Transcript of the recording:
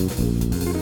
Música